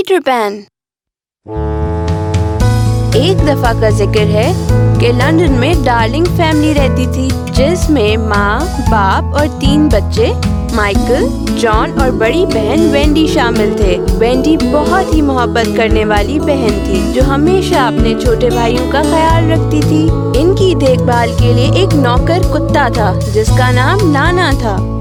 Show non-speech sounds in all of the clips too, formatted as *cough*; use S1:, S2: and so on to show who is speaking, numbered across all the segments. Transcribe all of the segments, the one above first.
S1: Peter pain. ایک دفعہ کا ذکر ہے کہ لندن میں ڈارلنگ فیملی رہتی تھی، جس میں ماں، باپ اور تین بچے، مائیکل، جان اور بڑی بہن وینڈی شامل تھے۔ وینڈی بہت ہی محبت کرنے والی بہن تھی، جو ہمیشہ اپنے چھوٹے بھائیوں کا خیال رکھتی تھی۔ ان کی دیکھ بھال کے لیے ایک نوکر کتا تھا، جس کا نام نانا تھا۔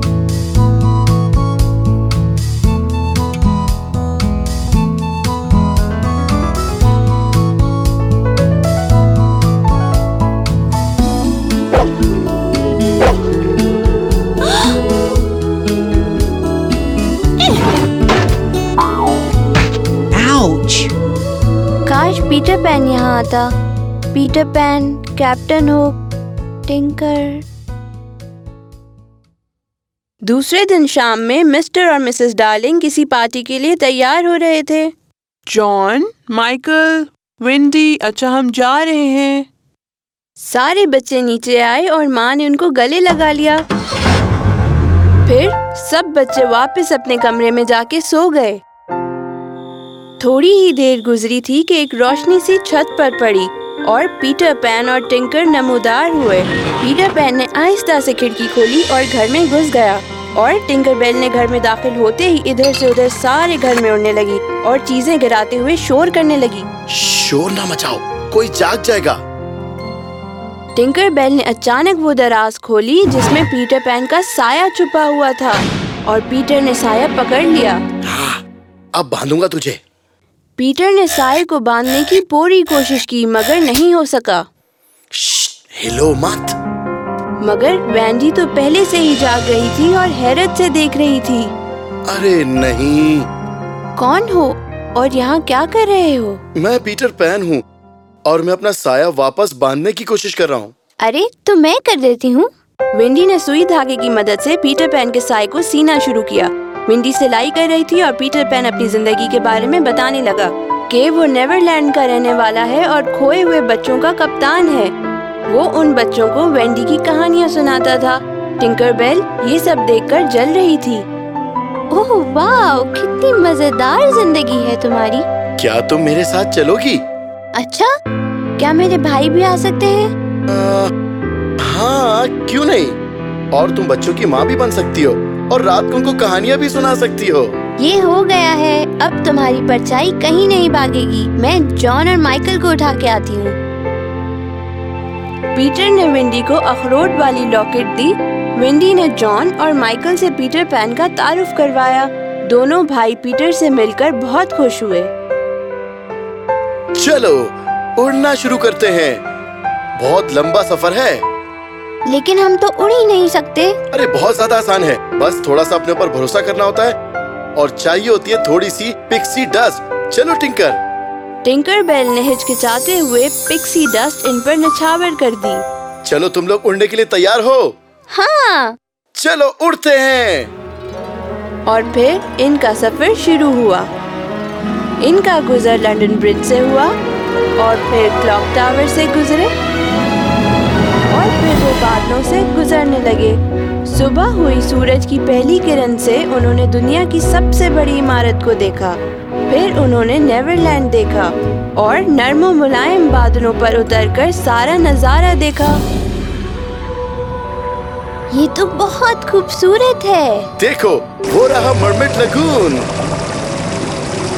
S1: پیٹر پین یہاں آتا۔ Peter Pan captain Hook Tinker. دوسرے دن شام میں مسٹر اور مسز ڈارلنگ کسی پارٹی کے لیے تیار ہو رہے تھے۔ جان مائیکل ونڈی اچھا ہم جا رہے ہیں۔ سارے بچے نیچے آئے اور ماں نے ان کو گلے لگا لیا۔ پھر سب بچے واپس اپنے کمرے میں جا کے سو گئے۔ تھوڑی ہی دیر گزری تھی کہ ایک روشنی سی چھت پر پڑی اور پیٹر پین اور ٹنکر نمودار ہوئے۔ پیٹر پین نے آہستہ سے کھڑکی کھولی اور گھر میں گھس گیا اور ٹنکر بیل نے گھر میں داخل ہوتے ہی ادھر سے ادھر سارے گھر میں اڑنے لگی اور چیزیں گراتے ہوئے شور کرنے لگی۔
S2: شور نہ مچاؤ کوئی جاگ جائے گا۔
S1: ٹنکر بیل نے اچانک وہ دراز کھولی جس میں پیٹر پین کا سایہ چھپا ہوا تھا اور پیٹر نے سایہ پکڑ لیا۔
S2: ہاں اب باندھوں گا تجھے۔
S1: پیٹر نے سائے کو باندھنے کی پوری کوشش کی مگر نہیں ہو سکا۔
S2: ہلو مت۔
S1: مگر وینڈی تو پہلے سے ہی جاگ رہی تھی اور حیرت سے دیکھ رہی تھی۔
S2: ارے نہیں۔
S1: کون ہو؟ اور یہاں کیا کر رہے ہو؟
S2: میں پیٹر پین ہوں اور میں اپنا سایہ واپس باندھنے کی کوشش کر رہا ہوں۔
S1: ارے تو میں کر دیتی ہوں۔ ونڈی نے سوئی دھاگے کی مدد سے پیٹر پین کے سائے کو سینا شروع کیا۔ ونڈی سلائی کر رہی تھی اور پیٹر پین اپنی زندگی کے بارے میں بتانے لگا کہ وہ نیور لینڈ کا رہنے والا ہے اور کھوئے ہوئے بچوں کا کپتان ہے۔ وہ ان بچوں کو وینڈی کی کہانیاں سناتا تھا۔ ٹنکر بیل یہ سب دیکھ کر جل رہی تھی۔ اوہ واو کتنی مزیدار زندگی ہے تمہاری۔
S2: کیا تم میرے ساتھ چلو گی؟
S1: اچھا کیا میرے بھائی بھی آ سکتے ہیں؟
S2: ہاں کیوں نہیں؟ اور تم بچوں کی ماں بھی بن سکتی ہو۔ اور رات کو ان کو کہانیاں بھی سنا سکتی ہو۔
S1: یہ ہو گیا ہے اب تمہاری پرچائی کہیں نہیں بھاگے گی۔ میں جان اور مائیکل کو اٹھا کے آتی ہوں۔ پیٹر نے ونڈی کو اخروٹ والی لاکٹ دی۔ ونڈی نے جان اور مائیکل سے پیٹر پین کا تعارف کروایا۔ دونوں بھائی پیٹر سے مل کر بہت خوش ہوئے۔
S2: چلو اڑنا شروع کرتے ہیں۔ بہت لمبا سفر ہے۔
S1: لیکن ہم تو اڑ ہی نہیں سکتے۔
S2: ارے بہت زیادہ آسان ہے۔ بس تھوڑا سا اپنے اوپر بھروسہ کرنا ہوتا ہے۔ اور چاہیے ہوتی ہے تھوڑی سی پکسی ڈسٹ چلو ٹنکر
S1: ٹنکر بیل نے ہچکچاتے ہوئے پکسی ڈسٹ ان پر نچھاور کر دی۔
S2: چلو تم لوگ اڑنے کے لیے تیار ہو۔
S1: ہاں۔
S2: چلو اڑتے ہیں۔
S1: اور پھر ان کا سفر شروع ہوا۔ ان کا گزر لنڈن برج سے ہوا اور پھر کلاک ٹاور سے گزرے۔ اور پھر وہ بادلوں سے گزرنے لگے۔ صبح ہوئی سورج کی پہلی کرن سے انہوں نے دنیا کی سب سے بڑی عمارت کو دیکھا۔ پھر انہوں نے نیور لینڈ دیکھا اور نرم و ملائم بادلوں پر اتر کر سارا نظارہ دیکھا۔ یہ تو بہت خوبصورت ہے۔
S2: دیکھو وہ رہا مرمٹ لگون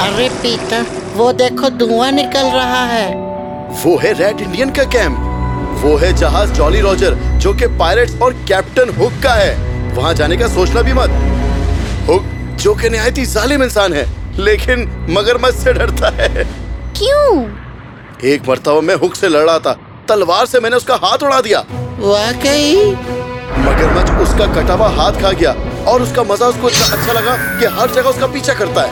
S3: ارے پیٹر وہ دیکھو دھواں نکل رہا ہے۔
S2: وہ ہے ریڈ انڈین کا کیمپ۔ وہ ہے جہاز جالی روجر جو کہ پائرٹس اور کیپٹن ہک کا ہے۔ وہاں جانے کا سوچنا بھی مت۔ ہک جو کہ نہایت ہی ظالم انسان ہے لیکن مگرمچھ سے ڈرتا ہے۔
S1: کیوں؟
S2: ایک مرتبہ میں ہک سے لڑ رہا تھا۔ تلوار سے میں نے اس کا ہاتھ اڑا دیا۔
S3: واقعی؟
S2: مگرمچھ اس کا کٹا ہوا ہاتھ کھا گیا اور اس کا مزہ اس کو اتنا اچھا لگا کہ ہر جگہ اس کا پیچھا کرتا ہے۔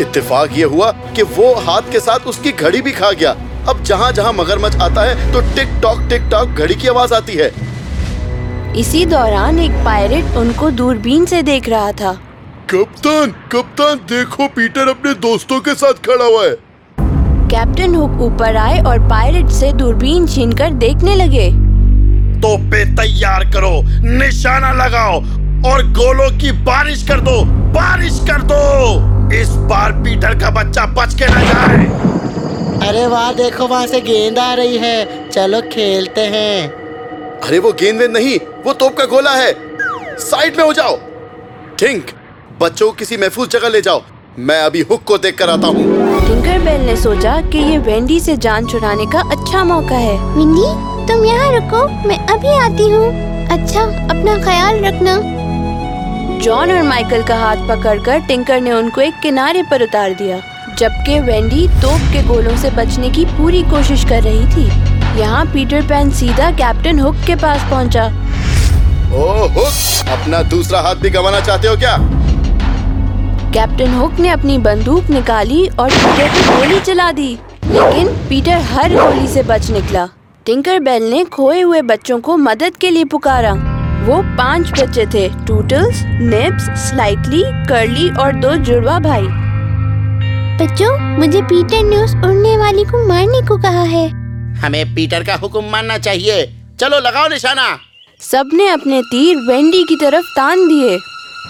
S2: اتفاق یہ ہوا کہ وہ ہاتھ کے ساتھ اس کی گھڑی بھی کھا گیا۔ اب جہاں جہاں مگرمچھ آتا ہے تو ٹک ٹاک ٹک ٹاک گھڑی کی آواز آتی ہے۔
S1: اسی دوران ایک پائرٹ ان کو دوربین سے دیکھ رہا تھا۔
S2: کپتان کپتان دیکھو پیٹر اپنے دوستوں کے ساتھ کھڑا ہوا ہے۔
S1: کیپٹن ہک اوپر آئے اور پائرٹ سے دوربین چھین کر دیکھنے لگے۔
S4: تو پہ تیار
S2: کرو نشانہ
S4: لگاؤ اور
S2: گولوں
S4: کی بارش کر دو بارش
S2: کر
S4: دو۔
S3: ارے وہاں دیکھو وہاں سے گیند آ رہی ہے۔ چلو کھیلتے ہیں۔
S2: ارے وہ گیند ویند نہیں وہ توپ کا گولا ہے۔ سائٹ میں ہو جاؤ۔ ٹھنک بچوں کو کسی محفوظ جگہ لے جاؤ۔ میں ابھی ہک کو دیکھ کر آتا ہوں۔
S1: ٹنکر بیل نے سوچا کہ یہ وینڈی سے جان چھڑانے کا اچھا موقع ہے۔ وینڈی تم یہاں رکھو میں ابھی آتی ہوں۔ اچھا اپنا خیال رکھنا۔ جان اور مائیکل کا ہاتھ پکڑ کر ٹنکر نے ان کو ایک کنارے پر اتار دیا۔ جبکہ وینڈی توپ کے گولوں سے بچنے کی پوری کوشش کر رہی تھی۔ یہاں پیٹر پین سیدھا کیپٹن ہک کے پاس پہنچا۔
S2: او ہک اپنا دوسرا ہاتھ بھی گوانا چاہتے ہو کیا؟
S1: کیپٹن ہک نے اپنی بندوق نکالی اور پیٹر کی گولی چلا دی۔ لیکن پیٹر ہر گولی سے بچ نکلا۔ ٹنکر بیل نے کھوئے ہوئے بچوں کو مدد کے لیے پکارا۔ وہ پانچ بچے تھے ٹوٹلز نپس سلائٹلی کرلی اور دو جڑوا بھائی۔ بچوں مجھے پیٹر نے اس اڑنے والی کو مارنے کو کہا ہے۔
S3: ہمیں پیٹر کا حکم ماننا چاہیے۔ چلو لگاؤ نشانہ۔
S1: سب نے اپنے تیر وینڈی کی طرف تان دیے۔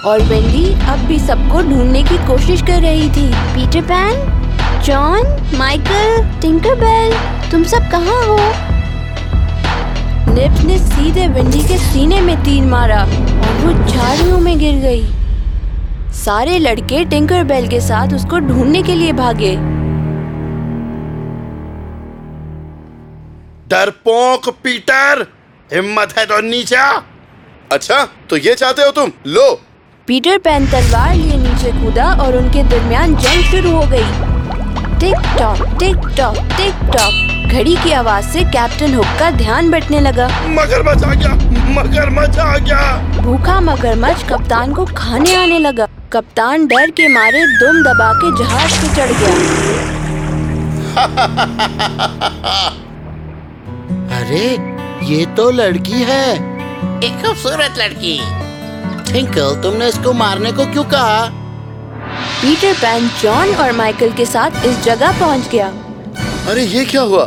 S1: اور وینڈی اب بھی سب کو ڈھونڈنے کی کوشش کر رہی تھی۔ Peter Pan John Michael Tinker Bell تم سب کہاں ہو؟ نپس نے سیدھے وینڈی کے سینے میں تیر مارا اور وہ جھاڑیوں میں گر گئی۔ سارے لڑکے ٹنکر بیل کے ساتھ اس کو ڈھونڈنے کے لیے بھاگے۔
S4: ڈرپوک پیٹر ہمت ہے تو نیچے
S2: اچھا تو یہ چاہتے ہو تم؟ لو۔
S1: پیٹر پین تلوار لیے نیچے کودا اور ان کے درمیان جنگ شروع ہو گئی۔ Tick tock tick tock tick tock. گھڑی کی آواز سے کیپٹن ہک کا دھیان بٹنے لگا۔
S2: مگر مگرمچھ آ گیا مگر مگرمچھ آ گیا۔
S1: بھوکا مگر مچ کپتان کو کھانے آنے لگا۔ کپتان ڈر کے مارے دم دبا کے جہاز پہ چڑھ گیا۔
S3: *laughs* ارے یہ تو لڑکی ہے۔ ایک خوبصورت لڑکی۔ ٹھنکل تم نے اس کو مارنے کو کیوں کہا؟
S1: پیٹر پین جان اور مائیکل کے ساتھ اس جگہ پہنچ گیا۔
S2: ارے یہ کیا ہوا؟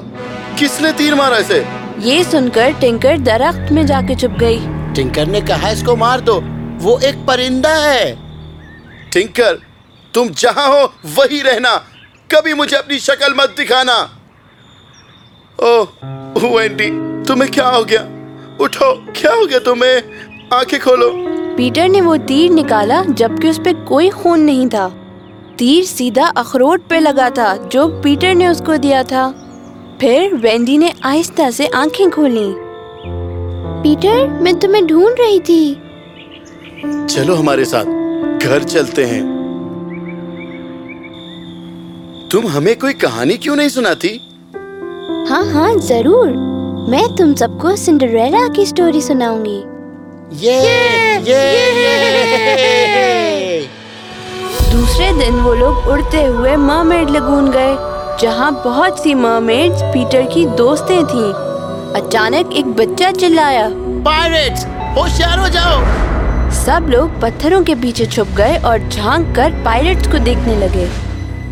S2: کس نے تیر مارا اسے؟
S1: یہ سن کر ٹنکر درخت میں جا کے چھپ گئی۔
S3: ٹنکر نے کہا اس کو مار دو وہ ایک پرندہ ہے۔
S2: ٹھنکر تم جہاں ہو وہی رہنا کبھی مجھے اپنی شکل مت دکھانا۔ اوہ وینڈی تمہیں کیا ہو گیا؟ اٹھو کیا ہو گیا تمہیں؟ آنکھیں کھولو۔
S1: پیٹر نے وہ تیر نکالا جبکہ اس پہ کوئی خون نہیں تھا۔ تیر سیدھا اخروٹ پہ لگا تھا جو پیٹر نے اس کو دیا تھا۔ پھر وینڈی نے آہستہ سے آنکھیں کھولیں پیٹر میں تمہیں ڈھونڈ رہی تھی۔
S2: چلو ہمارے ساتھ۔ گھر چلتے ہیں۔ تم ہمیں کوئی کہانی کیوں نہیں سناتی؟
S1: ہاں ہاں ضرور۔ میں تم سب کو سنڈریلا کی سٹوری سناؤں گی۔ دوسرے دن وہ لوگ اڑتے ہوئے مامیڈ لگون گئے جہاں بہت سی مامیڈ پیٹر کی دوستیں تھیں۔ اچانک ایک بچہ چلایا۔
S3: پائرٹس ہوشیار ہو جاؤ۔
S1: سب لوگ پتھروں کے پیچھے چھپ گئے اور جھانک کر پائلٹس کو دیکھنے لگے۔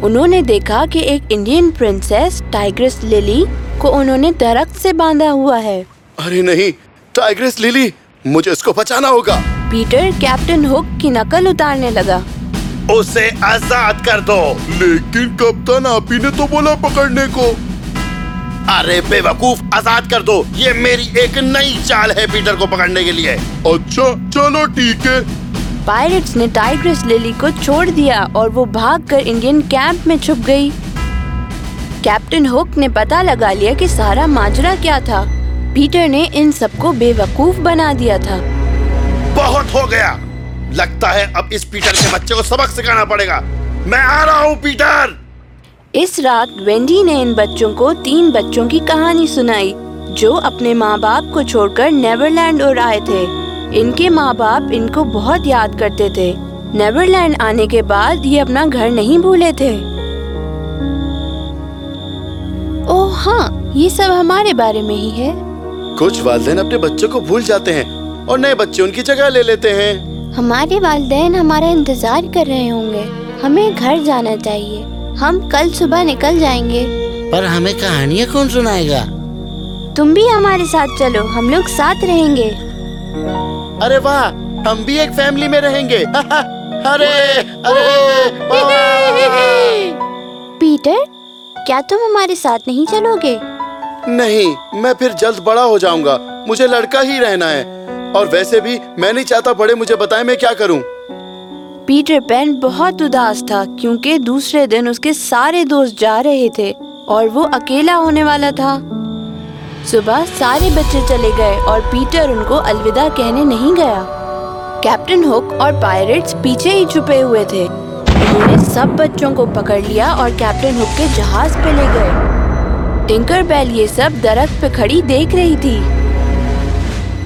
S1: انہوں نے دیکھا کہ ایک انڈین پرنسس ٹائگرس لیلی کو انہوں نے درخت سے باندھا ہوا ہے۔
S2: ارے نہیں ٹائگرس لیلی مجھے اس کو بچانا ہوگا۔
S1: پیٹر کیپٹن ہوک کی نقل اتارنے لگا۔
S4: اسے آزاد کر دو۔
S2: لیکن کپتان آپ ہی نے تو بولا پکڑنے کو۔ ارے بے وقوف آزاد کر
S4: دو یہ میری ایک نئی چال ہے پیٹر کو پکڑنے کے لیے۔
S2: اچھا چلو ٹھیک ہے۔
S1: پائرٹس نے ٹائگریس لیلی کو چھوڑ دیا اور وہ بھاگ کر انڈین کیمپ میں چھپ گئی۔ کیپٹن ہوک نے پتا لگا لیا کہ سارا ماجرا کیا تھا۔ پیٹر نے ان سب کو بے وقوف بنا دیا تھا۔
S2: بہت ہو گیا۔ لگتا ہے اب
S4: اس
S2: پیٹر کے بچے
S4: کو
S2: سبق سکھانا پڑے گا۔
S4: میں
S2: آ رہا ہوں پیٹر۔
S1: اس رات وینڈی نے ان بچوں کو تین بچوں کی کہانی سنائی جو اپنے ماں باپ کو چھوڑ کر نیور لینڈ اور آئے تھے۔ ان کے ماں باپ ان کو بہت یاد کرتے تھے۔ نیور لینڈ آنے کے بعد یہ اپنا گھر نہیں بھولے تھے۔ او ہاں یہ سب ہمارے بارے میں ہی ہے۔
S2: کچھ والدین اپنے بچوں کو بھول جاتے ہیں اور نئے بچے ان کی جگہ لے لیتے ہیں۔
S1: ہمارے والدین ہمارا انتظار کر رہے ہوں گے۔ ہمیں گھر جانا چاہیے۔ ہم کل صبح نکل جائیں گے۔
S3: پر ہمیں کہانیاں کون سنائے گا؟
S1: تم بھی ہمارے ساتھ چلو ہم لوگ ساتھ رہیں گے۔
S2: ارے واہ ہم بھی ایک فیملی میں رہیں گے۔ *laughs*
S1: پیٹر کیا تم ہمارے ساتھ نہیں چلو گے؟
S2: نہیں میں پھر جلد بڑا ہو جاؤں گا۔ مجھے لڑکا ہی رہنا ہے۔ اور ویسے بھی میں نہیں چاہتا بڑے مجھے بتائیں میں کیا کروں۔
S1: پیٹر پین بہت اداس تھا کیونکہ دوسرے دن اس کے سارے دوست جا رہے تھے اور وہ اکیلا ہونے والا تھا۔ صبح سارے بچے چلے گئے اور پیٹر ان کو الوداع کہنے نہیں گیا۔ کیپٹن ہوک اور پائرٹس پیچھے ہی چھپے ہوئے تھے۔ انہوں نے سب بچوں کو پکڑ لیا اور کیپٹن ہوک کے جہاز پہ لے گئے۔ ٹنکر بیل یہ سب درخت پہ کھڑی دیکھ رہی تھی۔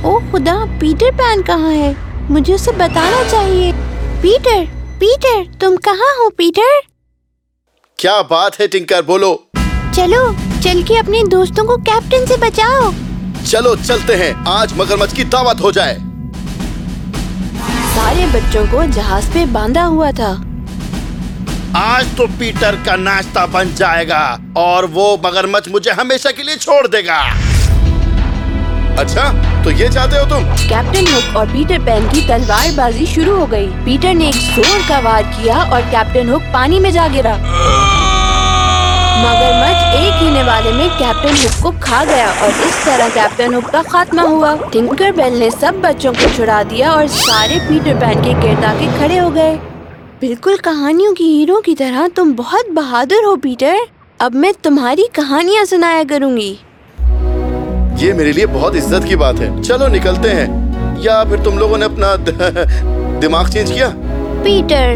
S1: او خدا، پیٹر پین کہاں ہے؟ مجھے اسے بتانا چاہیے۔ پیٹر پیٹر تم کہاں ہو پیٹر؟
S2: کیا بات ہے ٹنکر بولو۔
S1: چلو چل کے اپنے دوستوں کو کیپٹن سے بچاؤ۔
S2: چلو چلتے ہیں۔ آج مگر مگرمچھ کی دعوت ہو جائے۔
S1: سارے بچوں کو جہاز پہ باندھا ہوا تھا۔
S4: آج تو پیٹر کا ناشتہ بن جائے گا اور وہ مگر مگرمچھ مجھے ہمیشہ کے لیے چھوڑ دے گا۔
S2: اچھا۔ تو یہ چاہتے ہو تم؟
S1: کیپٹن ہک اور پیٹر پین کی تلوار بازی شروع ہو گئی۔ پیٹر نے ایک زور کا وار کیا اور کیپٹن ہک پانی میں جا گرا۔ مگر مچھ ایک ہینے والے میں کیپٹن ہک کو کھا گیا اور اس طرح کیپٹن ہک کا خاتمہ ہوا۔ ٹنکر بیل نے سب بچوں کو چھڑا دیا اور سارے پیٹر پین کے گردا کے کھڑے ہو گئے۔ بالکل کہانیوں کی ہیرو کی طرح تم بہت بہادر ہو، پیٹر۔ اب میں تمہاری کہانیاں سنایا کروں گی۔
S2: یہ میرے لیے بہت عزت کی بات ہے۔ چلو نکلتے ہیں۔ یا پھر تم لوگوں نے اپنا *laughs* دماغ چینج کیا؟
S1: پیٹر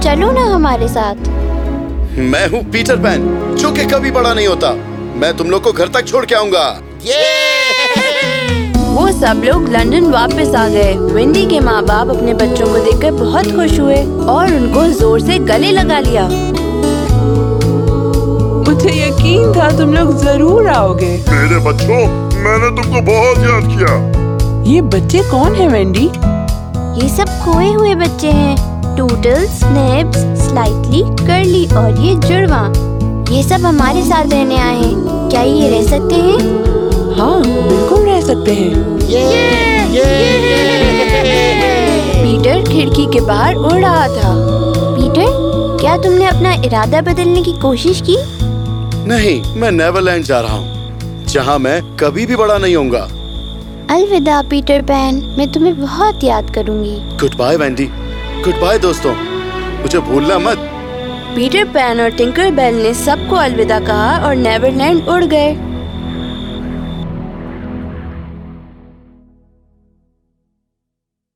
S1: چلو نا ہمارے ساتھ۔
S2: میں ہوں پیٹر پین۔ جو کہ کبھی بڑا نہیں ہوتا۔ میں تم لوگ کو گھر تک چھوڑ کے آؤں گا۔
S1: وہ سب لوگ لندن واپس آ گئے۔ ونڈی کے ماں باپ اپنے بچوں کو دیکھ کر بہت خوش ہوئے اور ان کو زور سے گلے لگا لیا۔ مجھے یقین تھا تم لوگ ضرور آؤ گے۔
S2: میرے بچوں میں نے تم کو بہت یاد کیا۔
S1: یہ بچے کون ہیں وینڈی؟ یہ سب کھوئے ہوئے بچے ہیں۔ ٹوٹل سنیپس سلائٹلی کرلی اور یہ جڑواں۔ یہ سب ہمارے ساتھ رہنے آئے ہیں۔ کیا یہ رہ سکتے ہیں؟ ہاں بالکل رہ سکتے ہیں۔ پیٹر کھڑکی کے باہر اڑ رہا تھا۔ پیٹر کیا تم نے اپنا ارادہ بدلنے کی کوشش کی؟
S2: نہیں میں نیور لینڈ جا رہا ہوں۔ جہاں میں کبھی بھی بڑا نہیں ہوں گا۔
S1: الوداع پیٹر پین میں تمہیں بہت یاد کروں گی۔
S2: Goodbye Wendy goodbye دوستوں۔ مجھے بھولنا مت۔
S1: پیٹر پین اور ٹنکر بیل نے سب کو الوداع کہا اور نیور لینڈ اڑ گئے۔